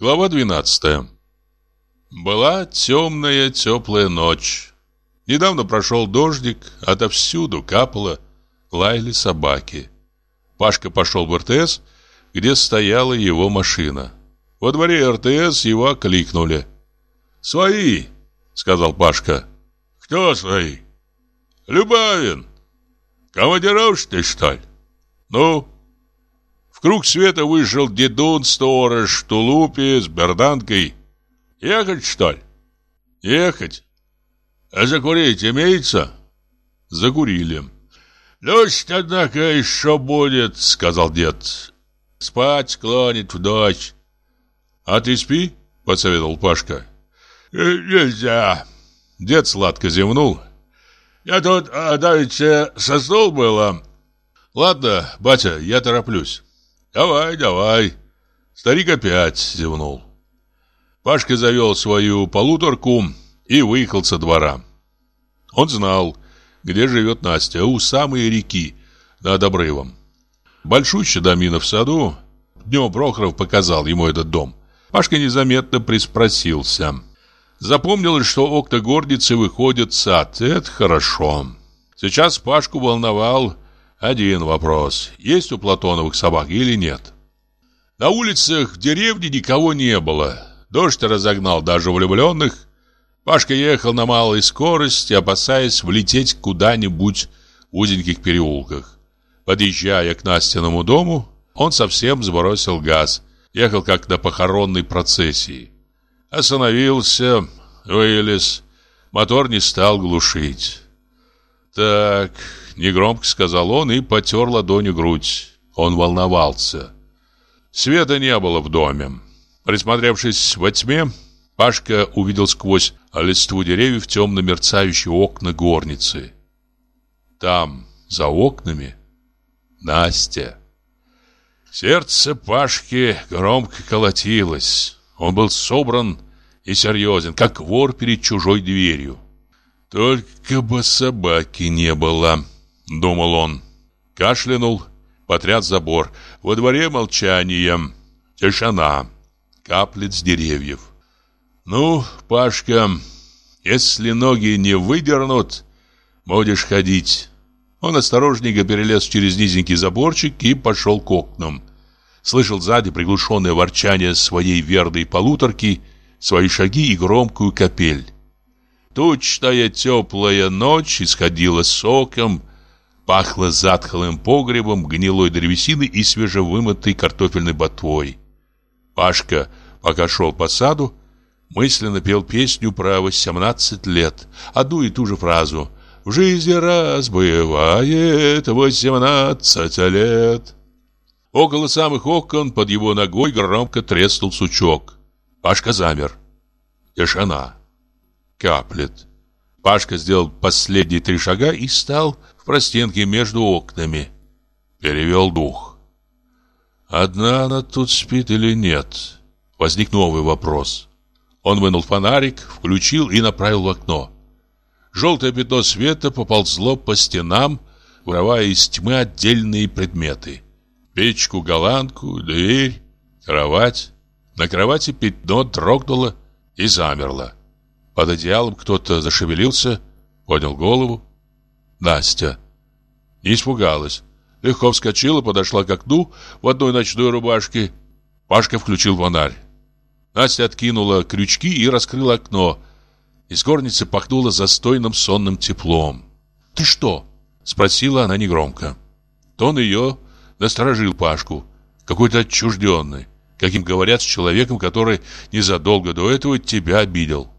Глава 12 Была темная, теплая ночь. Недавно прошел дождик, отовсюду капало, лаяли собаки. Пашка пошел в РТС, где стояла его машина. Во дворе РТС его окликнули. «Свои!» — сказал Пашка. «Кто свои?» «Любавин!» «Командировщик ты, что ли?» «Ну?» Круг света вышел дедун сторож в тулупе с берданкой. «Ехать, что ли?» «Ехать». «А закурить имеется?» Закурили. «Дождь, однако, еще будет», — сказал дед. «Спать клонит в дождь». «А ты спи», — посоветовал Пашка. «Э, «Нельзя». Дед сладко зевнул. «Я тут а, давеча со было». «Ладно, батя, я тороплюсь». «Давай, давай». Старик опять зевнул. Пашка завел свою полуторку и выехал со двора. Он знал, где живет Настя, у самой реки, над обрывом. Большущий домина в саду. Днем Прохоров показал ему этот дом. Пашка незаметно приспросился. Запомнилось, что окна горницы выходят в сад. Это хорошо. Сейчас Пашку волновал один вопрос. Есть у Платоновых собак или нет? На улицах в деревне никого не было. Дождь разогнал даже влюбленных. Пашка ехал на малой скорости, опасаясь влететь куда-нибудь в узеньких переулках. Подъезжая к Настиному дому, он совсем сбросил газ. Ехал как на похоронной процессии. Остановился, вылез. Мотор не стал глушить. «Так», — негромко сказал он и потер ладонью грудь. Он волновался. Света не было в доме. Присмотревшись во тьме, Пашка увидел сквозь листву деревьев темно-мерцающие окна горницы. Там, за окнами, Настя. Сердце Пашки громко колотилось. Он был собран и серьезен, как вор перед чужой дверью. «Только бы собаки не было», — думал он. Кашлянул, потряс забор. Во дворе молчание, тишина, каплет с деревьев. «Ну, Пашка, если ноги не выдернут, будешь ходить». Он осторожненько перелез через низенький заборчик и пошел к окнам. Слышал сзади приглушенное ворчание своей верной полуторки, свои шаги и громкую капель. Тучная теплая ночь исходила соком, пахло затхлым погребом, гнилой древесиной и свежевымытой картофельной ботвой. Пашка, пока шел по саду, мысленно пел песню про 18 лет, одну и ту же фразу «В жизни раз бывает 18 лет». Около самых окон под его ногой громко треснул сучок. Пашка замер. Тишина. Каплет. Пашка сделал последние три шага и стал в простенке между окнами. Перевел дух. Одна она тут спит или нет? Возник новый вопрос. Он вынул фонарик, включил и направил в окно. Желтое пятно света поползло по стенам, вырывая из тьмы отдельные предметы. Печку, голландку, дверь, кровать. На кровати пятно дрогнуло и замерло. Под одеялом кто-то зашевелился, поднял голову. Настя. Не испугалась. Легко вскочила, подошла к окну в одной ночной рубашке. Пашка включил фонарь. Настя откинула крючки и раскрыла окно. Из горницы пахнуло застойным сонным теплом. «Ты что?» — спросила она негромко. Тон ее насторожил Пашку, какой-то отчужденный, каким говорят с человеком, который незадолго до этого тебя обидел.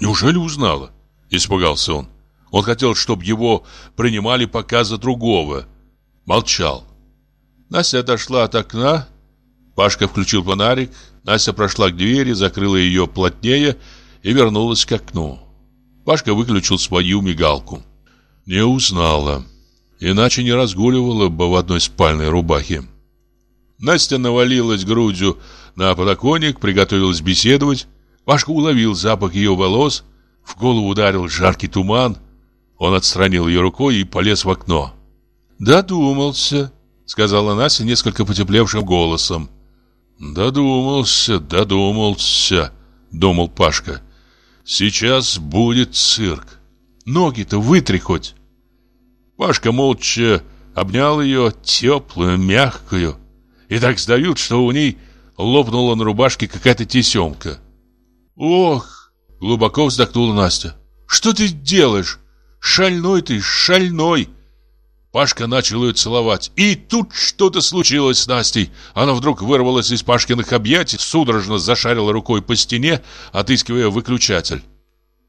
«Неужели узнала?» — испугался он. Он хотел, чтобы его принимали пока за другого. Молчал. Настя отошла от окна. Пашка включил фонарик. Настя прошла к двери, закрыла ее плотнее и вернулась к окну. Пашка выключил свою мигалку. Не узнала. Иначе не разгуливала бы в одной спальной рубахе. Настя навалилась грудью на подоконник, приготовилась беседовать. Пашка уловил запах ее волос. В голову ударил жаркий туман. Он отстранил ее рукой и полез в окно. «Додумался», — сказала Настя несколько потеплевшим голосом. Додумался, додумался, думал Пашка. Сейчас будет цирк. Ноги-то вытри хоть. Пашка молча обнял ее, теплую, мягкую. И так сдавил, что у ней лопнула на рубашке какая-то тесемка. «Ох!» — глубоко вздохнула Настя. «Что ты делаешь? Шальной ты, шальной!» Пашка начал ее целовать. И тут что-то случилось с Настей. Она вдруг вырвалась из Пашкиных объятий, судорожно зашарила рукой по стене, отыскивая выключатель.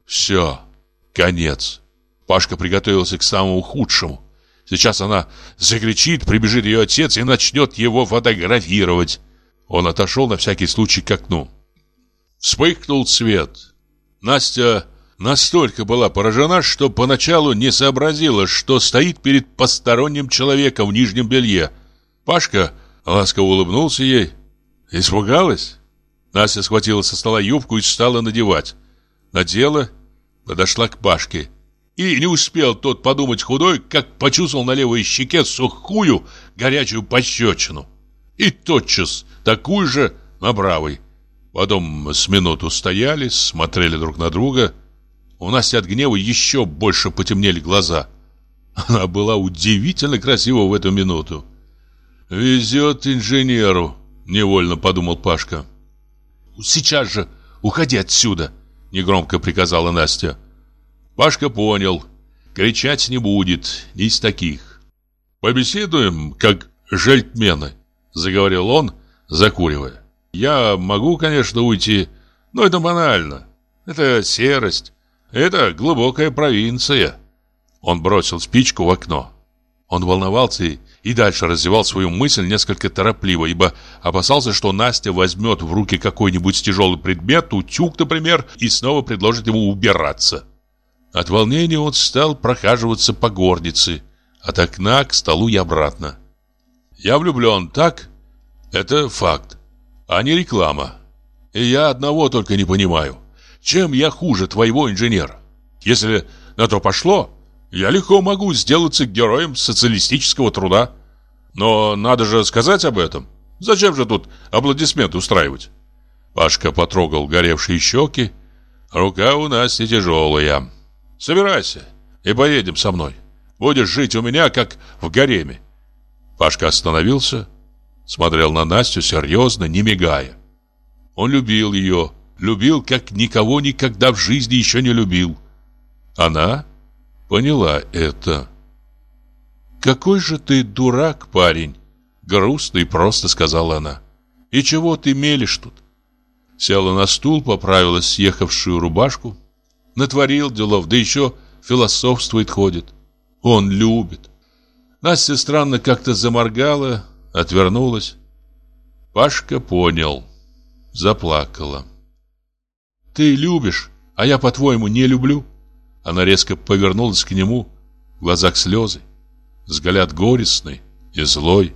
Все, конец. Пашка приготовился к самому худшему. Сейчас она закричит, прибежит ее отец и начнет его фотографировать. Он отошел на всякий случай к окну. Вспыхнул свет. Настя настолько была поражена, что поначалу не сообразила, что стоит перед посторонним человеком в нижнем белье. Пашка ласково улыбнулся ей. Испугалась? Настя схватила со стола юбку и стала надевать. Надела, подошла к Пашке. И не успел тот подумать худой, как почувствовал на левой щеке сухую, горячую пощечину. И тотчас такую же на правой. Потом с минуту стояли, смотрели друг на друга. У Насти от гнева еще больше потемнели глаза. Она была удивительно красива в эту минуту. «Везет инженеру», — невольно подумал Пашка. «Сейчас же уходи отсюда», — негромко приказала Настя. Пашка понял, кричать не будет, не из таких. «Побеседуем, как жельтмены», — заговорил он, закуривая. «Я могу, конечно, уйти, но это банально. Это серость, это глубокая провинция». Он бросил спичку в окно. Он волновался и дальше развивал свою мысль несколько торопливо, ибо опасался, что Настя возьмет в руки какой-нибудь тяжелый предмет, утюг, например, и снова предложит ему убираться. От волнения он стал прохаживаться по горнице, от окна к столу и обратно. «Я влюблен, так? Это факт, а не реклама. И я одного только не понимаю. Чем я хуже твоего инженера? Если на то пошло, я легко могу сделаться героем социалистического труда. Но надо же сказать об этом. Зачем же тут аплодисменты устраивать?» Пашка потрогал горевшие щеки. Рука у нас не тяжелая. Собирайся и поедем со мной. Будешь жить у меня, как в гареме. Пашка остановился, смотрел на Настю серьезно, не мигая. Он любил ее, любил, как никого никогда в жизни еще не любил. Она поняла это. «Какой же ты дурак, парень!» Грустно и просто сказала она. «И чего ты мелешь тут?» Села на стул, поправила съехавшую рубашку, натворил делов, да еще философствует ходит. Он любит. Настя странно как-то заморгала, отвернулась. Пашка понял. Заплакала. «Ты любишь, а я, по-твоему, не люблю?» Она резко повернулась к нему, в глазах слезы, взгляд горестный и злой.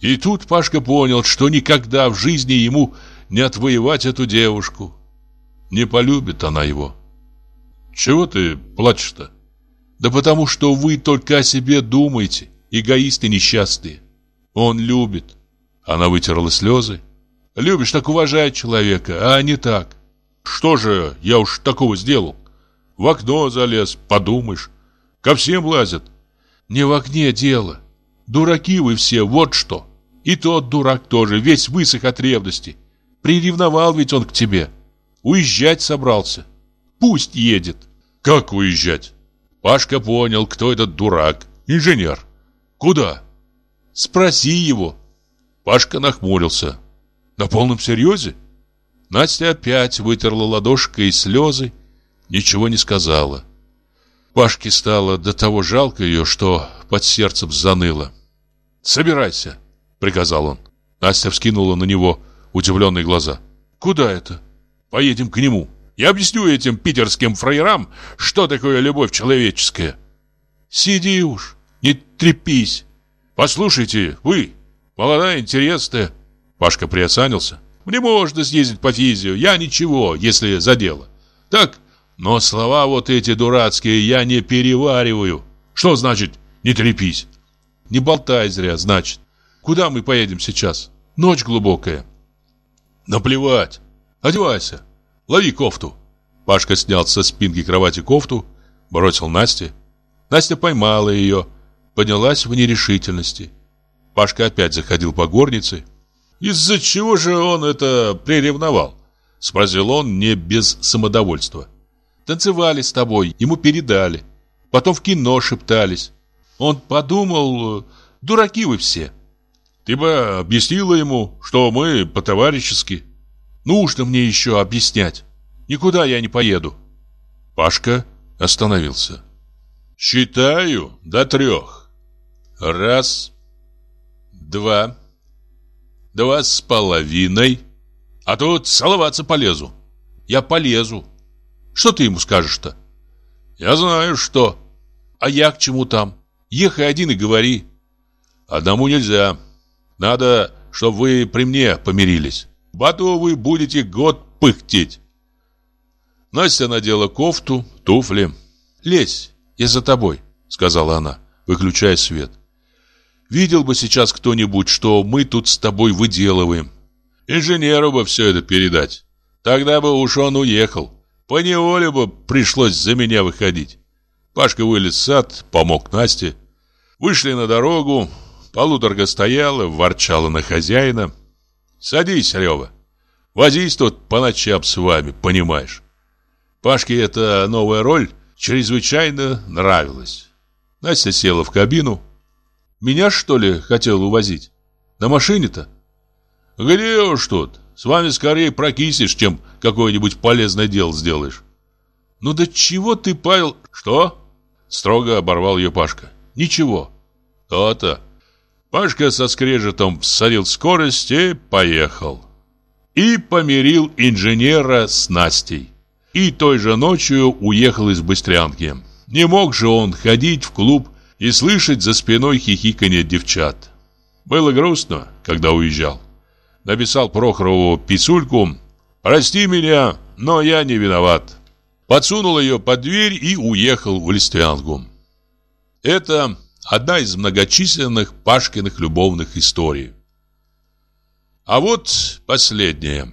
И тут Пашка понял, что никогда в жизни ему не отвоевать эту девушку. Не полюбит она его. Чего ты плачешь-то? Да потому что вы только о себе думаете, эгоисты несчастные. Он любит. Она вытерла слезы. Любишь, так уважай человека, а не так. Что же я уж такого сделал? В окно залез, подумаешь. Ко всем лазят. Не в окне дело. Дураки вы все, вот что. И тот дурак тоже, весь высох от ревности. Приревновал ведь он к тебе. Уезжать собрался. Пусть едет. Как уезжать? Пашка понял, кто этот дурак. Инженер. Куда? Спроси его. Пашка нахмурился. На полном серьезе? Настя опять вытерла ладошкой слезы, ничего не сказала. Пашке стало до того жалко ее, что под сердцем заныло. «Собирайся», — приказал он. Настя вскинула на него удивленные глаза. «Куда это?» «Поедем к нему». Я объясню этим питерским фраерам, что такое любовь человеческая. Сиди уж, не трепись. Послушайте, вы, молодая, интересная. Пашка приосанился. Мне можно съездить по физию, я ничего, если за дело. Так, но слова вот эти дурацкие я не перевариваю. Что значит «не трепись»? Не болтай зря, значит. Куда мы поедем сейчас? Ночь глубокая. Наплевать. Одевайся. Лови кофту. Пашка снял со спинки кровати кофту, бросил Насте. Настя поймала ее, поднялась в нерешительности. Пашка опять заходил по горнице. Из-за чего же он это приревновал? Спросил он не без самодовольства. Танцевали с тобой, ему передали. Потом в кино шептались. Он подумал, дураки вы все. Ты бы объяснила ему, что мы по-товарищески. Нужно мне еще объяснять. Никуда я не поеду. Пашка остановился. Считаю до трех. Раз, два, два с половиной. А тут целоваться полезу. Я полезу. Что ты ему скажешь-то? Я знаю, что. А я к чему там? Ехай один и говори. Одному нельзя. Надо, чтобы вы при мне помирились. Бату вы будете год пыхтеть. Настя надела кофту, туфли. «Лезь, я за тобой», — сказала она, выключая свет. «Видел бы сейчас кто-нибудь, что мы тут с тобой выделываем. Инженеру бы все это передать. Тогда бы уж он уехал. По неволе бы пришлось за меня выходить. Пашка вылез в сад, помог Насте. Вышли на дорогу. Полуторка стояла, ворчала на хозяина. «Садись, Рева. Возись тут по ночам с вами, понимаешь». Пашке эта новая роль чрезвычайно нравилась. Настя села в кабину. «Меня, что ли, хотел увозить? На машине-то?» «Где уж тут? С вами скорее прокисишь, чем какое-нибудь полезное дело сделаешь. Ну да чего ты, Павел... Что? Строго оборвал ее Пашка. Ничего. То-то. Пашка со скрежетом всадил скорость и поехал. И помирил инженера с Настей. И той же ночью уехал из Быстрянки. Не мог же он ходить в клуб и слышать за спиной хихиканье девчат. Было грустно, когда уезжал написал Прохорову писульку «Прости меня, но я не виноват». Подсунул ее под дверь и уехал в Листвянку. Это одна из многочисленных Пашкиных любовных историй. А вот последняя.